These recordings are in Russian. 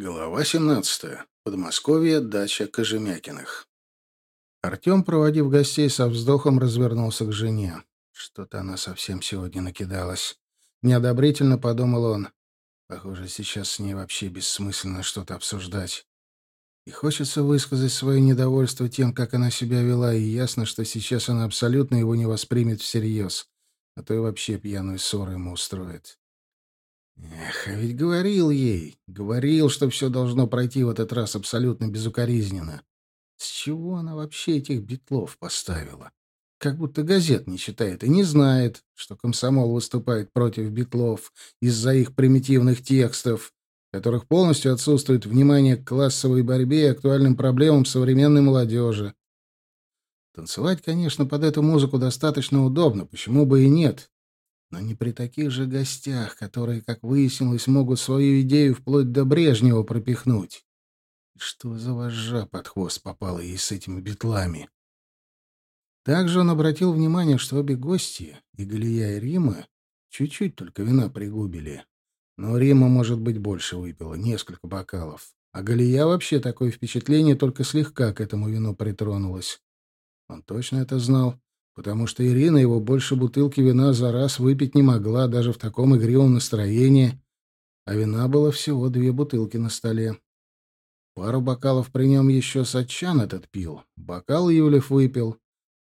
Глава 17. Подмосковье, дача Кожемякиных. Артем, проводив гостей со вздохом, развернулся к жене. Что-то она совсем сегодня накидалась. Неодобрительно подумал он. Похоже, сейчас с ней вообще бессмысленно что-то обсуждать. И хочется высказать свое недовольство тем, как она себя вела, и ясно, что сейчас она абсолютно его не воспримет всерьез, а то и вообще пьяную ссору ему устроит. Эх, а ведь говорил ей, говорил, что все должно пройти в этот раз абсолютно безукоризненно. С чего она вообще этих битлов поставила? Как будто газет не читает и не знает, что комсомол выступает против битлов из-за их примитивных текстов, в которых полностью отсутствует внимание к классовой борьбе и актуальным проблемам современной молодежи. Танцевать, конечно, под эту музыку достаточно удобно, почему бы и нет. Но не при таких же гостях, которые, как выяснилось, могут свою идею вплоть до Брежнева пропихнуть. что за вожжа под хвост попала ей с этими битлами? Также он обратил внимание, что обе гости, и Галия, и Рима, чуть-чуть только вина пригубили. Но Рима, может быть, больше выпила, несколько бокалов. А Галия вообще такое впечатление только слегка к этому вину притронулась. Он точно это знал потому что Ирина его больше бутылки вина за раз выпить не могла, даже в таком игривом настроении, а вина было всего две бутылки на столе. Пару бокалов при нем еще Сатчан этот пил, бокал Юлев выпил,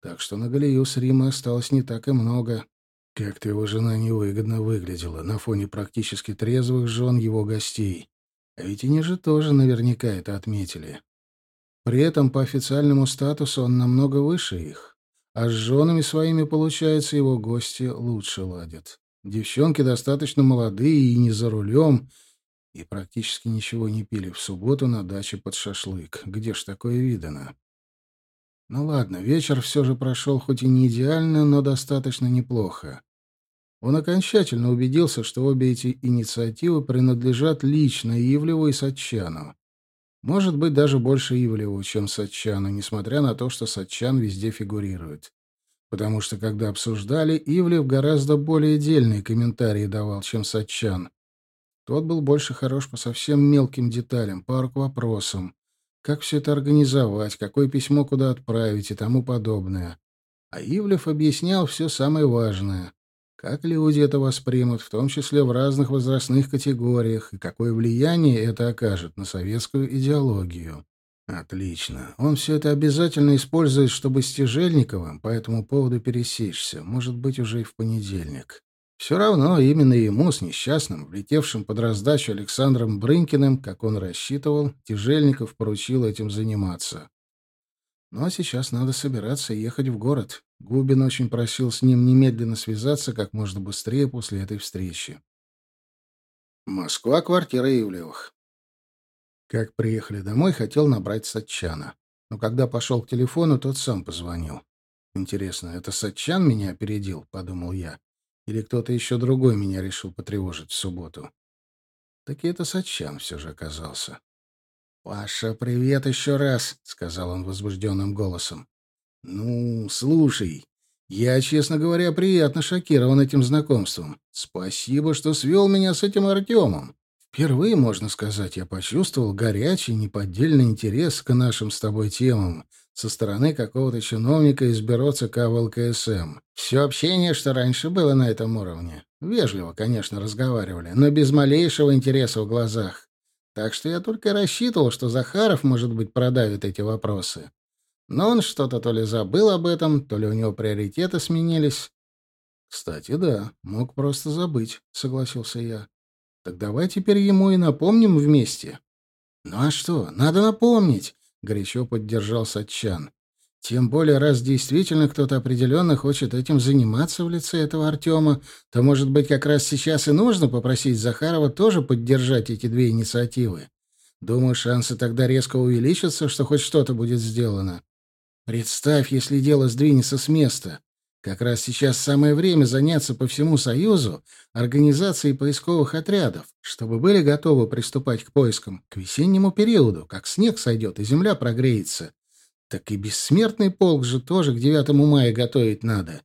так что на Галию с Римой осталось не так и много. Как-то его жена невыгодно выглядела на фоне практически трезвых жен его гостей. А ведь они же тоже наверняка это отметили. При этом по официальному статусу он намного выше их. А с женами своими, получается, его гости лучше ладят. Девчонки достаточно молодые и не за рулем, и практически ничего не пили в субботу на даче под шашлык. Где ж такое видано? Ну ладно, вечер все же прошел хоть и не идеально, но достаточно неплохо. Он окончательно убедился, что обе эти инициативы принадлежат лично Ивлеву и Сатчану. Может быть, даже больше Ивлеву, чем Сатчану, несмотря на то, что Сатчан везде фигурирует. Потому что, когда обсуждали, Ивлев гораздо более дельные комментарии давал, чем Сатчан. Тот был больше хорош по совсем мелким деталям, пару к вопросам. Как все это организовать, какое письмо куда отправить и тому подобное. А Ивлев объяснял все самое важное. Как люди это воспримут, в том числе в разных возрастных категориях, и какое влияние это окажет на советскую идеологию. Отлично. Он все это обязательно использует, чтобы с Тяжельниковым по этому поводу пересечься, может быть, уже и в понедельник. Все равно именно ему, с несчастным, влетевшим под раздачу Александром Брынкиным, как он рассчитывал, Тяжельников поручил этим заниматься. Ну а сейчас надо собираться и ехать в город. Губин очень просил с ним немедленно связаться как можно быстрее после этой встречи. Москва, квартира Ивлевых. Как приехали домой, хотел набрать Сатчана. Но когда пошел к телефону, тот сам позвонил. «Интересно, это Сатчан меня опередил?» — подумал я. «Или кто-то еще другой меня решил потревожить в субботу?» Так и это Сатчан все же оказался. «Паша, привет еще раз», — сказал он возбужденным голосом. «Ну, слушай, я, честно говоря, приятно шокирован этим знакомством. Спасибо, что свел меня с этим Артемом. Впервые, можно сказать, я почувствовал горячий, неподдельный интерес к нашим с тобой темам со стороны какого-то чиновника из бюро ЦК ВЛКСМ. Все общение, что раньше было на этом уровне. Вежливо, конечно, разговаривали, но без малейшего интереса в глазах. Так что я только рассчитывал, что Захаров, может быть, продавит эти вопросы. Но он что-то то ли забыл об этом, то ли у него приоритеты сменились. Кстати, да, мог просто забыть, согласился я. Так давай теперь ему и напомним вместе. Ну а что, надо напомнить, горячо поддержал Сатчан. Тем более, раз действительно кто-то определенно хочет этим заниматься в лице этого Артема, то, может быть, как раз сейчас и нужно попросить Захарова тоже поддержать эти две инициативы. Думаю, шансы тогда резко увеличатся, что хоть что-то будет сделано. Представь, если дело сдвинется с места. Как раз сейчас самое время заняться по всему Союзу организацией поисковых отрядов, чтобы были готовы приступать к поискам к весеннему периоду, как снег сойдет и земля прогреется. Так и бессмертный полк же тоже к 9 мая готовить надо.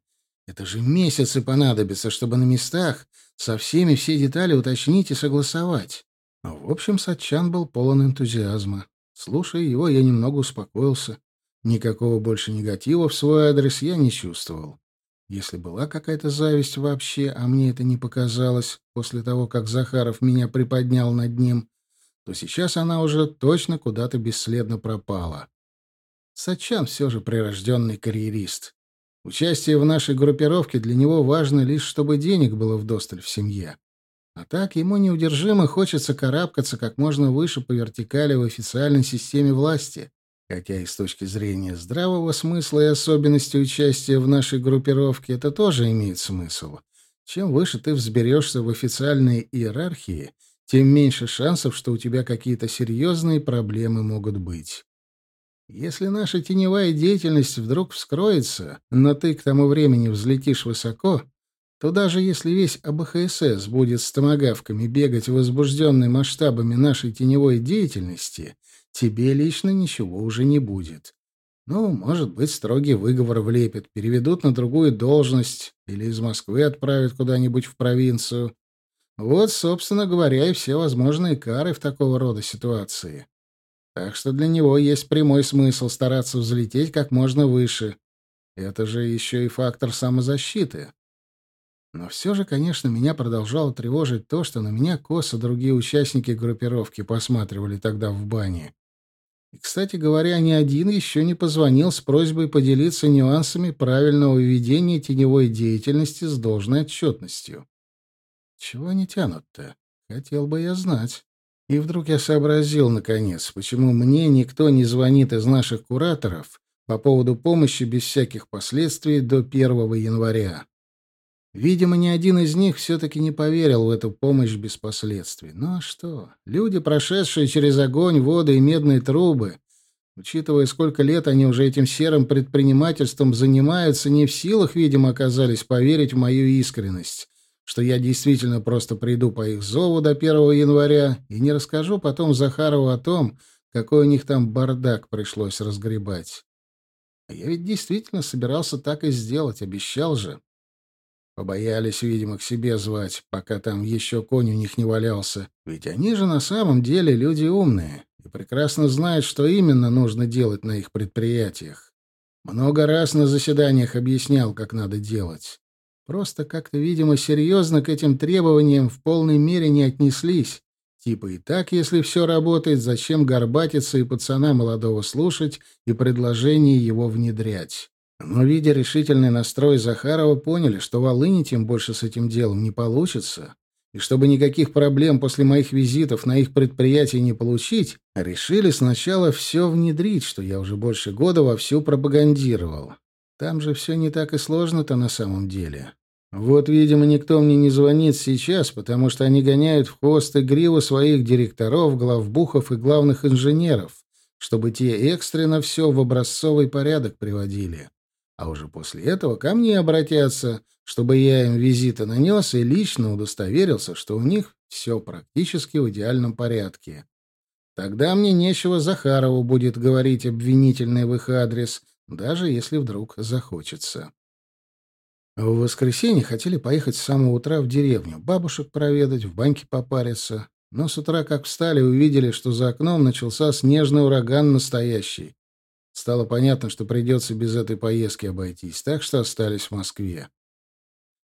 Это же месяцы понадобится, чтобы на местах со всеми все детали уточнить и согласовать. В общем, Сатчан был полон энтузиазма. Слушая его, я немного успокоился. Никакого больше негатива в свой адрес я не чувствовал. Если была какая-то зависть вообще, а мне это не показалось после того, как Захаров меня приподнял над ним, то сейчас она уже точно куда-то бесследно пропала. Сачан все же прирожденный карьерист. Участие в нашей группировке для него важно лишь, чтобы денег было вдосталь в семье. А так ему неудержимо хочется карабкаться как можно выше по вертикали в официальной системе власти. Хотя и с точки зрения здравого смысла и особенности участия в нашей группировке это тоже имеет смысл. Чем выше ты взберешься в официальной иерархии, тем меньше шансов, что у тебя какие-то серьезные проблемы могут быть. Если наша теневая деятельность вдруг вскроется, но ты к тому времени взлетишь высоко, то даже если весь АБХСС будет с томогавками бегать возбужденный масштабами нашей теневой деятельности — тебе лично ничего уже не будет. Ну, может быть, строгий выговор влепят, переведут на другую должность или из Москвы отправят куда-нибудь в провинцию. Вот, собственно говоря, и все возможные кары в такого рода ситуации. Так что для него есть прямой смысл стараться взлететь как можно выше. Это же еще и фактор самозащиты. Но все же, конечно, меня продолжало тревожить то, что на меня косо другие участники группировки посматривали тогда в бане. И, кстати говоря, ни один еще не позвонил с просьбой поделиться нюансами правильного ведения теневой деятельности с должной отчетностью. Чего они тянут-то? Хотел бы я знать. И вдруг я сообразил, наконец, почему мне никто не звонит из наших кураторов по поводу помощи без всяких последствий до 1 января. Видимо, ни один из них все-таки не поверил в эту помощь без последствий. Ну а что? Люди, прошедшие через огонь, воду и медные трубы, учитывая, сколько лет они уже этим серым предпринимательством занимаются, не в силах, видимо, оказались поверить в мою искренность, что я действительно просто приду по их зову до 1 января и не расскажу потом Захарову о том, какой у них там бардак пришлось разгребать. А я ведь действительно собирался так и сделать, обещал же. Побоялись, видимо, к себе звать, пока там еще конь у них не валялся. Ведь они же на самом деле люди умные и прекрасно знают, что именно нужно делать на их предприятиях. Много раз на заседаниях объяснял, как надо делать. Просто как-то, видимо, серьезно к этим требованиям в полной мере не отнеслись. Типа и так, если все работает, зачем горбатиться и пацана молодого слушать и предложение его внедрять? Но, видя решительный настрой Захарова, поняли, что волынить им больше с этим делом не получится, и чтобы никаких проблем после моих визитов на их предприятие не получить, решили сначала все внедрить, что я уже больше года вовсю пропагандировал. Там же все не так и сложно-то на самом деле. Вот, видимо, никто мне не звонит сейчас, потому что они гоняют в хвост и гриву своих директоров, главбухов и главных инженеров, чтобы те экстренно все в образцовый порядок приводили а уже после этого ко мне обратятся, чтобы я им визиты нанес и лично удостоверился, что у них все практически в идеальном порядке. Тогда мне нечего Захарову будет говорить обвинительный в их адрес, даже если вдруг захочется. В воскресенье хотели поехать с самого утра в деревню, бабушек проведать, в баньке попариться. Но с утра, как встали, увидели, что за окном начался снежный ураган настоящий. Стало понятно, что придется без этой поездки обойтись, так что остались в Москве.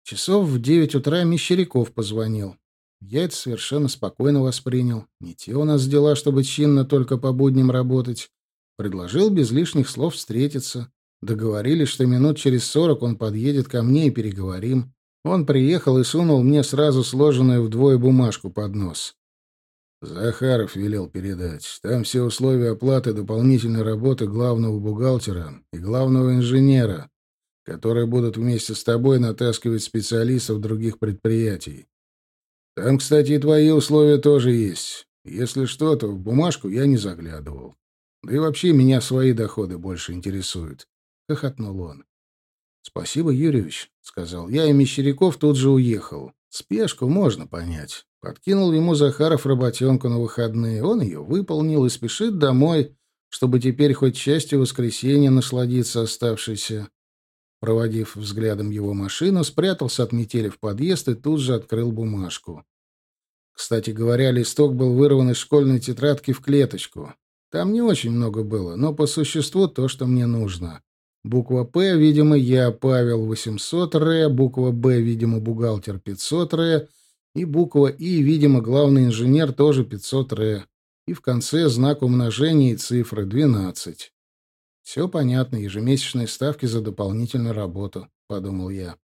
Часов в девять утра Мещеряков позвонил. Я это совершенно спокойно воспринял. Не те у нас дела, чтобы чинно только по будням работать. Предложил без лишних слов встретиться. Договорились, что минут через сорок он подъедет ко мне и переговорим. Он приехал и сунул мне сразу сложенную вдвое бумажку под нос. Захаров велел передать. Там все условия оплаты дополнительной работы главного бухгалтера и главного инженера, которые будут вместе с тобой натаскивать специалистов других предприятий. Там, кстати, и твои условия тоже есть. Если что, то в бумажку я не заглядывал. Да и вообще меня свои доходы больше интересуют. Хохотнул он. «Спасибо, Юрьевич», — сказал я, и Мещеряков тут же уехал. Спешку можно понять. Подкинул ему Захаров работенку на выходные. Он ее выполнил и спешит домой, чтобы теперь хоть частью воскресенья насладиться оставшейся. Проводив взглядом его машину, спрятался от метели в подъезд и тут же открыл бумажку. Кстати говоря, листок был вырван из школьной тетрадки в клеточку. Там не очень много было, но по существу то, что мне нужно. Буква «П», видимо, я, Павел, 800 р, буква «Б», видимо, бухгалтер, 500 р, и буква «И», видимо, главный инженер, тоже 500 р. И в конце знак умножения и цифры 12. Все понятно, ежемесячные ставки за дополнительную работу, подумал я.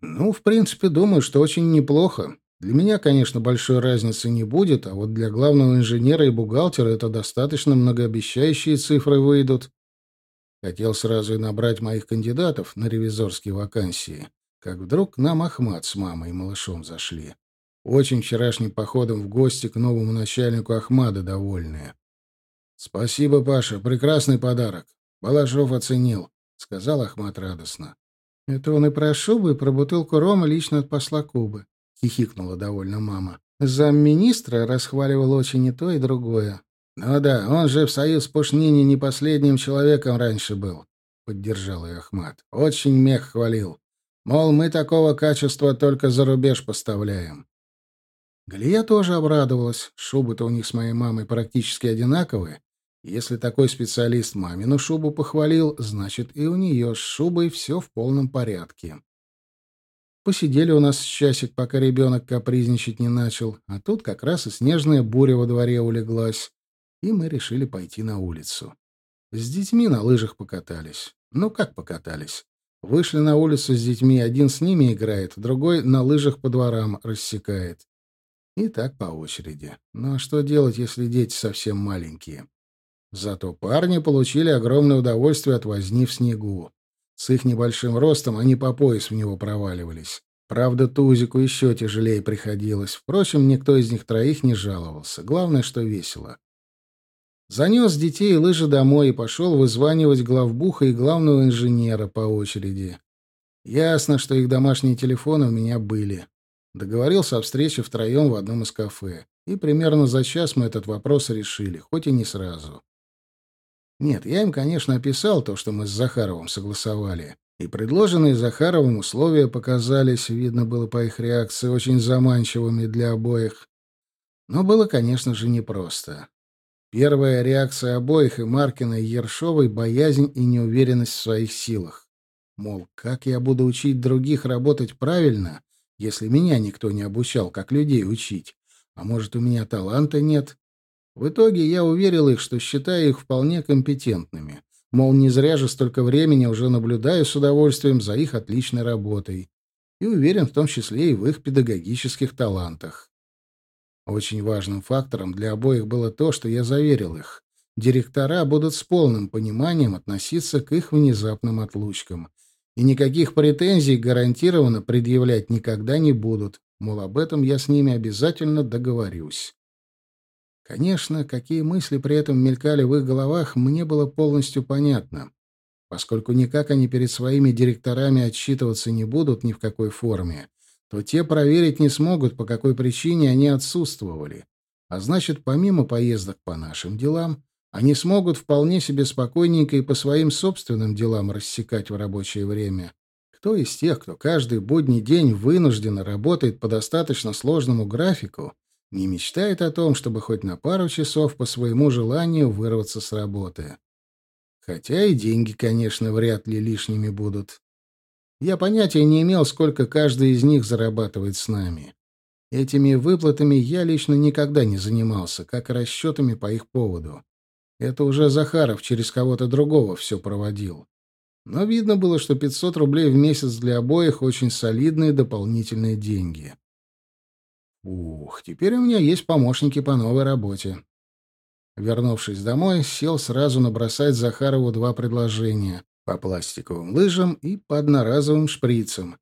Ну, в принципе, думаю, что очень неплохо. Для меня, конечно, большой разницы не будет, а вот для главного инженера и бухгалтера это достаточно многообещающие цифры выйдут. Хотел сразу и набрать моих кандидатов на ревизорские вакансии, как вдруг к нам Ахмат с мамой и малышом зашли. Очень вчерашним походом в гости к новому начальнику Ахмада довольные. «Спасибо, Паша, прекрасный подарок. Балашов оценил», — сказал Ахмат радостно. «Это он и про шубу, и про бутылку рома лично от посла Кубы. — хихикнула довольно мама. Замминистра расхваливал очень и то, и другое. «Ну да, он же в союз Пушнини не последним человеком раньше был», — поддержал ее Ахмат. «Очень мех хвалил. Мол, мы такого качества только за рубеж поставляем». Галия тоже обрадовалась. Шубы-то у них с моей мамой практически одинаковые. Если такой специалист мамину шубу похвалил, значит и у нее с шубой все в полном порядке. Посидели у нас часик, пока ребенок капризничать не начал, а тут как раз и снежная буря во дворе улеглась, и мы решили пойти на улицу. С детьми на лыжах покатались. Ну, как покатались? Вышли на улицу с детьми, один с ними играет, другой на лыжах по дворам рассекает. И так по очереди. Ну а что делать, если дети совсем маленькие? Зато парни получили огромное удовольствие от возни в снегу. С их небольшим ростом они по пояс в него проваливались. Правда, Тузику еще тяжелее приходилось. Впрочем, никто из них троих не жаловался. Главное, что весело. Занес детей и лыжи домой и пошел вызванивать главбуха и главного инженера по очереди. Ясно, что их домашние телефоны у меня были. Договорился о встрече втроем в одном из кафе. И примерно за час мы этот вопрос решили, хоть и не сразу. Нет, я им, конечно, описал то, что мы с Захаровым согласовали. И предложенные Захаровым условия показались, видно было по их реакции, очень заманчивыми для обоих. Но было, конечно же, непросто. Первая реакция обоих, и Маркина, и Ершовой, — боязнь и неуверенность в своих силах. Мол, как я буду учить других работать правильно, если меня никто не обучал, как людей учить? А может, у меня таланта нет? В итоге я уверил их, что считаю их вполне компетентными. Мол, не зря же столько времени уже наблюдаю с удовольствием за их отличной работой. И уверен в том числе и в их педагогических талантах. Очень важным фактором для обоих было то, что я заверил их. Директора будут с полным пониманием относиться к их внезапным отлучкам. И никаких претензий гарантированно предъявлять никогда не будут. Мол, об этом я с ними обязательно договорюсь. Конечно, какие мысли при этом мелькали в их головах, мне было полностью понятно. Поскольку никак они перед своими директорами отчитываться не будут ни в какой форме, то те проверить не смогут, по какой причине они отсутствовали. А значит, помимо поездок по нашим делам, они смогут вполне себе спокойненько и по своим собственным делам рассекать в рабочее время. Кто из тех, кто каждый будний день вынужденно работает по достаточно сложному графику, не мечтает о том, чтобы хоть на пару часов по своему желанию вырваться с работы. Хотя и деньги, конечно, вряд ли лишними будут. Я понятия не имел, сколько каждый из них зарабатывает с нами. Этими выплатами я лично никогда не занимался, как и расчетами по их поводу. Это уже Захаров через кого-то другого все проводил. Но видно было, что 500 рублей в месяц для обоих очень солидные дополнительные деньги. Ух, теперь у меня есть помощники по новой работе. Вернувшись домой, сел сразу набросать Захарову два предложения по пластиковым лыжам и по одноразовым шприцам.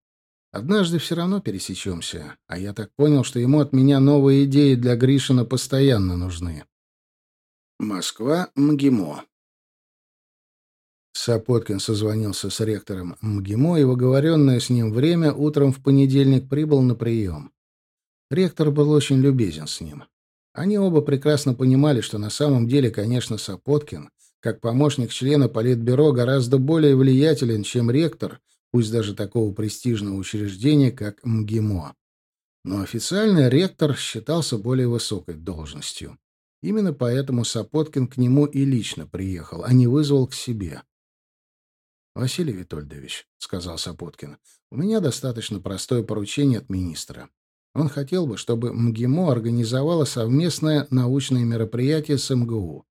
Однажды все равно пересечемся, а я так понял, что ему от меня новые идеи для Гришина постоянно нужны. Москва, МГИМО. Сапоткин созвонился с ректором МГИМО, и в оговоренное с ним время утром в понедельник прибыл на прием. Ректор был очень любезен с ним. Они оба прекрасно понимали, что на самом деле, конечно, Сапоткин, как помощник члена Политбюро, гораздо более влиятелен, чем ректор, пусть даже такого престижного учреждения, как МГИМО. Но официально ректор считался более высокой должностью. Именно поэтому Сапоткин к нему и лично приехал, а не вызвал к себе. «Василий Витольдович», — сказал Сапоткин, — «у меня достаточно простое поручение от министра. Он хотел бы, чтобы МГИМО организовало совместное научное мероприятие с МГУ.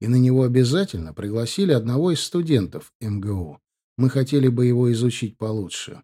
И на него обязательно пригласили одного из студентов МГУ. Мы хотели бы его изучить получше».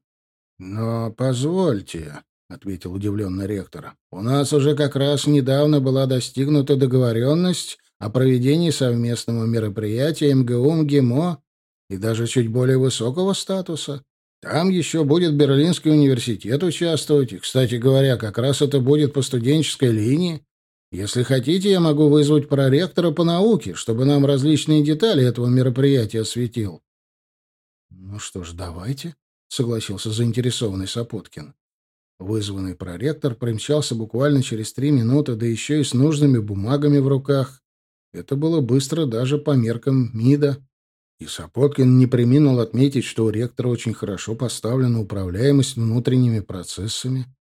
«Но позвольте», — ответил удивленный ректор, — «у нас уже как раз недавно была достигнута договоренность о проведении совместного мероприятия МГУ МГИМО и даже чуть более высокого статуса. Там еще будет Берлинский университет участвовать, и, кстати говоря, как раз это будет по студенческой линии. Если хотите, я могу вызвать проректора по науке, чтобы нам различные детали этого мероприятия осветил. — Ну что ж, давайте, — согласился заинтересованный Сапоткин. Вызванный проректор примчался буквально через три минуты, да еще и с нужными бумагами в руках. Это было быстро даже по меркам МИДа. И Сапоткин не приминул отметить, что у ректора очень хорошо поставлена управляемость внутренними процессами.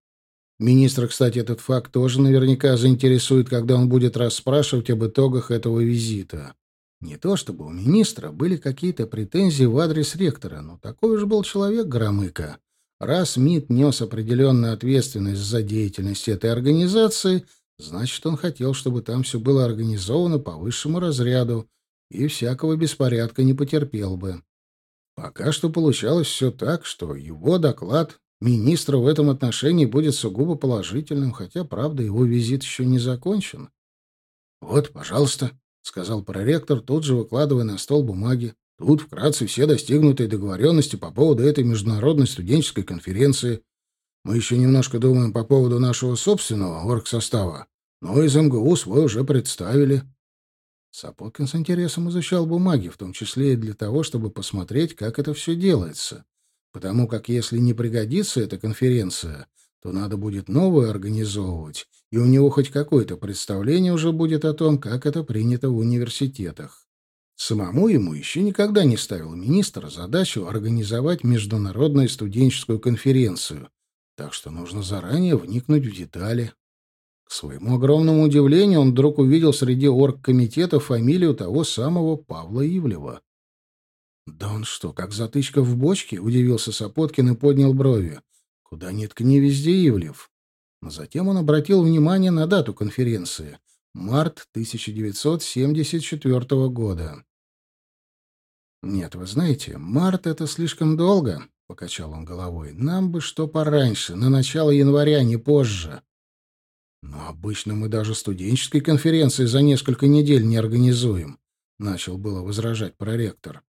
Министра, кстати, этот факт тоже наверняка заинтересует, когда он будет расспрашивать об итогах этого визита. Не то чтобы у министра были какие-то претензии в адрес ректора, но такой уж был человек Громыко. Раз МИД нес определенную ответственность за деятельность этой организации, значит, он хотел, чтобы там все было организовано по высшему разряду, и всякого беспорядка не потерпел бы. Пока что получалось все так, что его доклад министра в этом отношении будет сугубо положительным, хотя, правда, его визит еще не закончен. «Вот, пожалуйста», — сказал проректор, тут же выкладывая на стол бумаги. «Тут вкратце все достигнутые договоренности по поводу этой международной студенческой конференции. Мы еще немножко думаем по поводу нашего собственного оргсостава, но из МГУ свой уже представили. Сапоткин с интересом изучал бумаги, в том числе и для того, чтобы посмотреть, как это все делается. Потому как если не пригодится эта конференция, то надо будет новую организовывать, и у него хоть какое-то представление уже будет о том, как это принято в университетах. Самому ему еще никогда не ставил министр задачу организовать международную студенческую конференцию, так что нужно заранее вникнуть в детали. К своему огромному удивлению, он вдруг увидел среди оргкомитета фамилию того самого Павла Ивлева. «Да он что, как затычка в бочке?» — удивился Сапоткин и поднял брови. «Куда ни ткни, везде Ивлев». Но затем он обратил внимание на дату конференции — март 1974 года. «Нет, вы знаете, март — это слишком долго», — покачал он головой. «Нам бы что пораньше, на начало января, не позже». Но обычно мы даже студенческой конференции за несколько недель не организуем, начал было возражать проректор.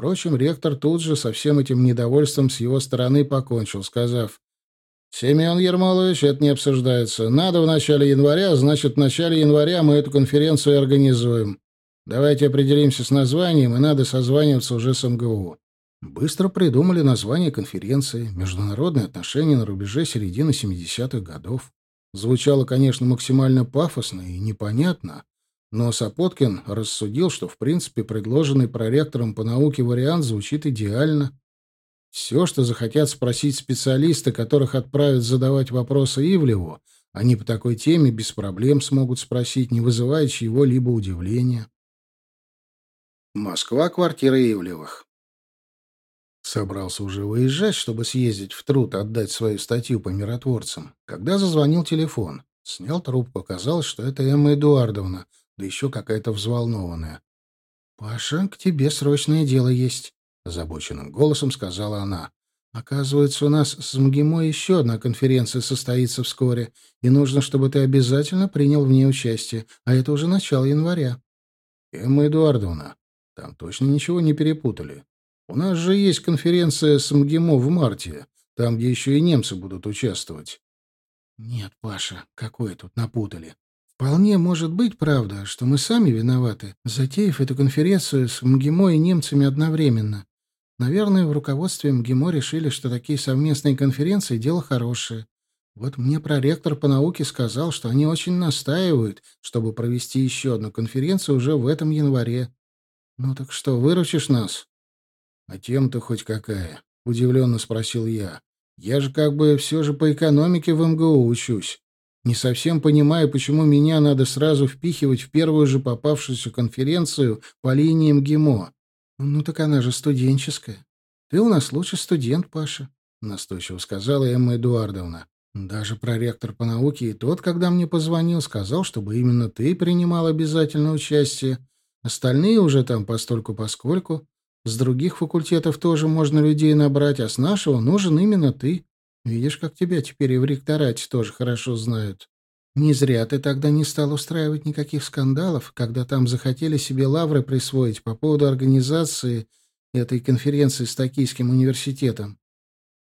Впрочем, ректор тут же со всем этим недовольством с его стороны покончил, сказав, «Семен Ермолович, это не обсуждается. Надо в начале января, значит, в начале января мы эту конференцию организуем. Давайте определимся с названием, и надо созваниваться уже с МГУ». Быстро придумали название конференции «Международные отношения на рубеже середины 70-х годов». Звучало, конечно, максимально пафосно и непонятно, но Сапоткин рассудил, что, в принципе, предложенный проректором по науке вариант звучит идеально. Все, что захотят спросить специалисты, которых отправят задавать вопросы Ивлеву, они по такой теме без проблем смогут спросить, не вызывая чьего-либо удивления. Москва, квартира Ивлевых. Собрался уже выезжать, чтобы съездить в труд, отдать свою статью по миротворцам, когда зазвонил телефон. Снял трубку, оказалось, что это Эмма Эдуардовна, да еще какая-то взволнованная. «Паша, к тебе срочное дело есть», — озабоченным голосом сказала она. «Оказывается, у нас с МГИМО еще одна конференция состоится вскоре, и нужно, чтобы ты обязательно принял в ней участие, а это уже начало января». «Эмма Эдуардовна, там точно ничего не перепутали. У нас же есть конференция с МГИМО в марте, там, где еще и немцы будут участвовать. Нет, Паша, какое тут напутали. Вполне может быть, правда, что мы сами виноваты, затеяв эту конференцию с МГИМО и немцами одновременно. Наверное, в руководстве МГИМО решили, что такие совместные конференции — дело хорошее. Вот мне проректор по науке сказал, что они очень настаивают, чтобы провести еще одну конференцию уже в этом январе. Ну так что, выручишь нас? «А тем-то хоть какая?» — удивленно спросил я. Я же как бы все же по экономике в МГУ учусь. Не совсем понимаю, почему меня надо сразу впихивать в первую же попавшуюся конференцию по линии МГИМО. Ну так она же студенческая. Ты у нас лучший студент, Паша, — настойчиво сказала Эмма Эдуардовна. Даже проректор по науке и тот, когда мне позвонил, сказал, чтобы именно ты принимал обязательное участие. Остальные уже там постольку-поскольку. С других факультетов тоже можно людей набрать, а с нашего нужен именно ты. Видишь, как тебя теперь и в ректорате тоже хорошо знают. Не зря ты тогда не стал устраивать никаких скандалов, когда там захотели себе лавры присвоить по поводу организации этой конференции с Токийским университетом.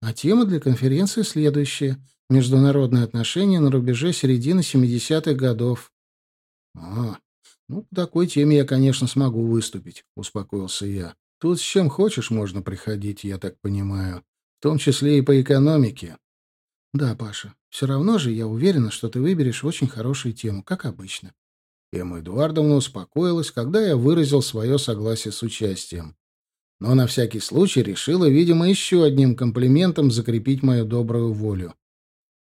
А тема для конференции следующая — Международные отношения на рубеже середины 70-х годов. — А, ну, по такой теме я, конечно, смогу выступить, — успокоился я. — Тут с чем хочешь можно приходить, я так понимаю. Том числе и по экономике. — Да, Паша, все равно же я уверена, что ты выберешь очень хорошую тему, как обычно. Эмма Эдуардовна успокоилась, когда я выразил свое согласие с участием. Но на всякий случай решила, видимо, еще одним комплиментом закрепить мою добрую волю.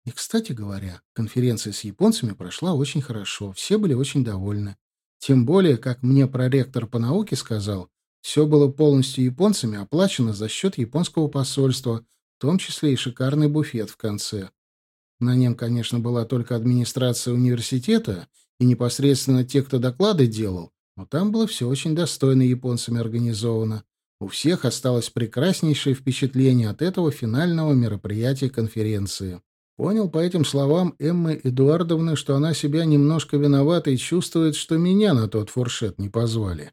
И, кстати говоря, конференция с японцами прошла очень хорошо, все были очень довольны. Тем более, как мне проректор по науке сказал, все было полностью японцами оплачено за счет японского посольства, в том числе и шикарный буфет в конце. На нем, конечно, была только администрация университета и непосредственно те, кто доклады делал, но там было все очень достойно японцами организовано. У всех осталось прекраснейшее впечатление от этого финального мероприятия конференции. Понял по этим словам Эммы Эдуардовны, что она себя немножко виновата и чувствует, что меня на тот фуршет не позвали.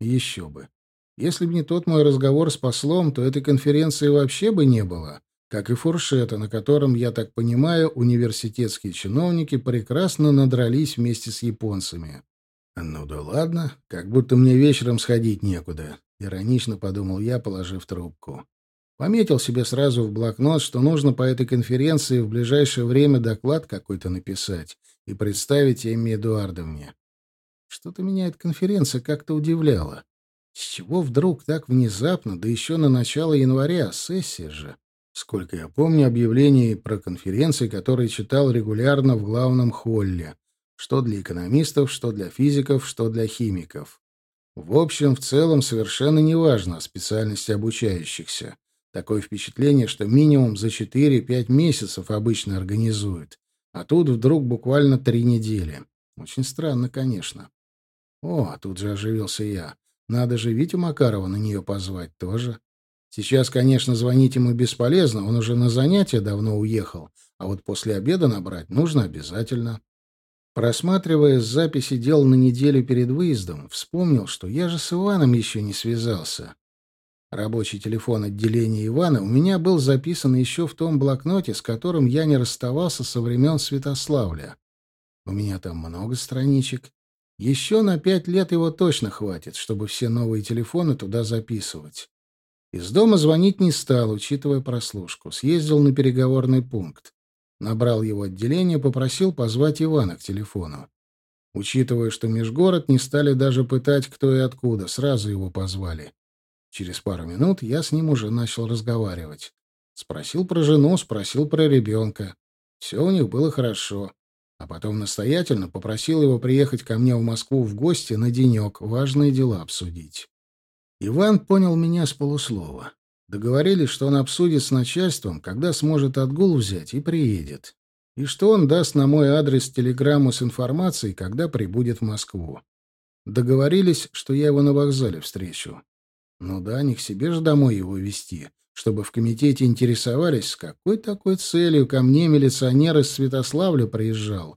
Еще бы. Если бы не тот мой разговор с послом, то этой конференции вообще бы не было. Как и фуршета, на котором, я так понимаю, университетские чиновники прекрасно надрались вместе с японцами. «Ну да ладно, как будто мне вечером сходить некуда», — иронично подумал я, положив трубку. Пометил себе сразу в блокнот, что нужно по этой конференции в ближайшее время доклад какой-то написать и представить Эмме Эдуардовне. Что-то меня эта конференция как-то удивляла. С чего вдруг так внезапно, да еще на начало января, сессия же? Сколько я помню объявлений про конференции, которые читал регулярно в главном холле. Что для экономистов, что для физиков, что для химиков. В общем, в целом совершенно неважно специальности обучающихся. Такое впечатление, что минимум за 4-5 месяцев обычно организуют. А тут вдруг буквально три недели. Очень странно, конечно. О, тут же оживился я. Надо же Витю Макарова на нее позвать тоже. Сейчас, конечно, звонить ему бесполезно, он уже на занятия давно уехал, а вот после обеда набрать нужно обязательно. Просматривая записи дел на неделю перед выездом, вспомнил, что я же с Иваном еще не связался. Рабочий телефон отделения Ивана у меня был записан еще в том блокноте, с которым я не расставался со времен Святославля. У меня там много страничек. Еще на пять лет его точно хватит, чтобы все новые телефоны туда записывать. Из дома звонить не стал, учитывая прослушку. Съездил на переговорный пункт. Набрал его отделение, попросил позвать Ивана к телефону. Учитывая, что межгород не стали даже пытать, кто и откуда, сразу его позвали. Через пару минут я с ним уже начал разговаривать. Спросил про жену, спросил про ребенка. Все у них было хорошо. А потом настоятельно попросил его приехать ко мне в Москву в гости на денек, важные дела обсудить. Иван понял меня с полуслова. Договорились, что он обсудит с начальством, когда сможет отгул взять и приедет. И что он даст на мой адрес телеграмму с информацией, когда прибудет в Москву. Договорились, что я его на вокзале встречу. Ну да, не к себе же домой его вести, чтобы в комитете интересовались, с какой такой целью ко мне милиционер из Святославля приезжал.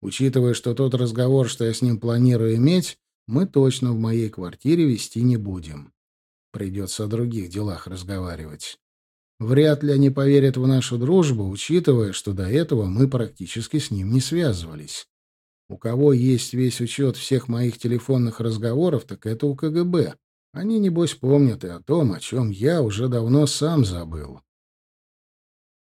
Учитывая, что тот разговор, что я с ним планирую иметь, мы точно в моей квартире вести не будем. Придется о других делах разговаривать. Вряд ли они поверят в нашу дружбу, учитывая, что до этого мы практически с ним не связывались. У кого есть весь учет всех моих телефонных разговоров, так это у КГБ. Они, небось, помнят и о том, о чем я уже давно сам забыл.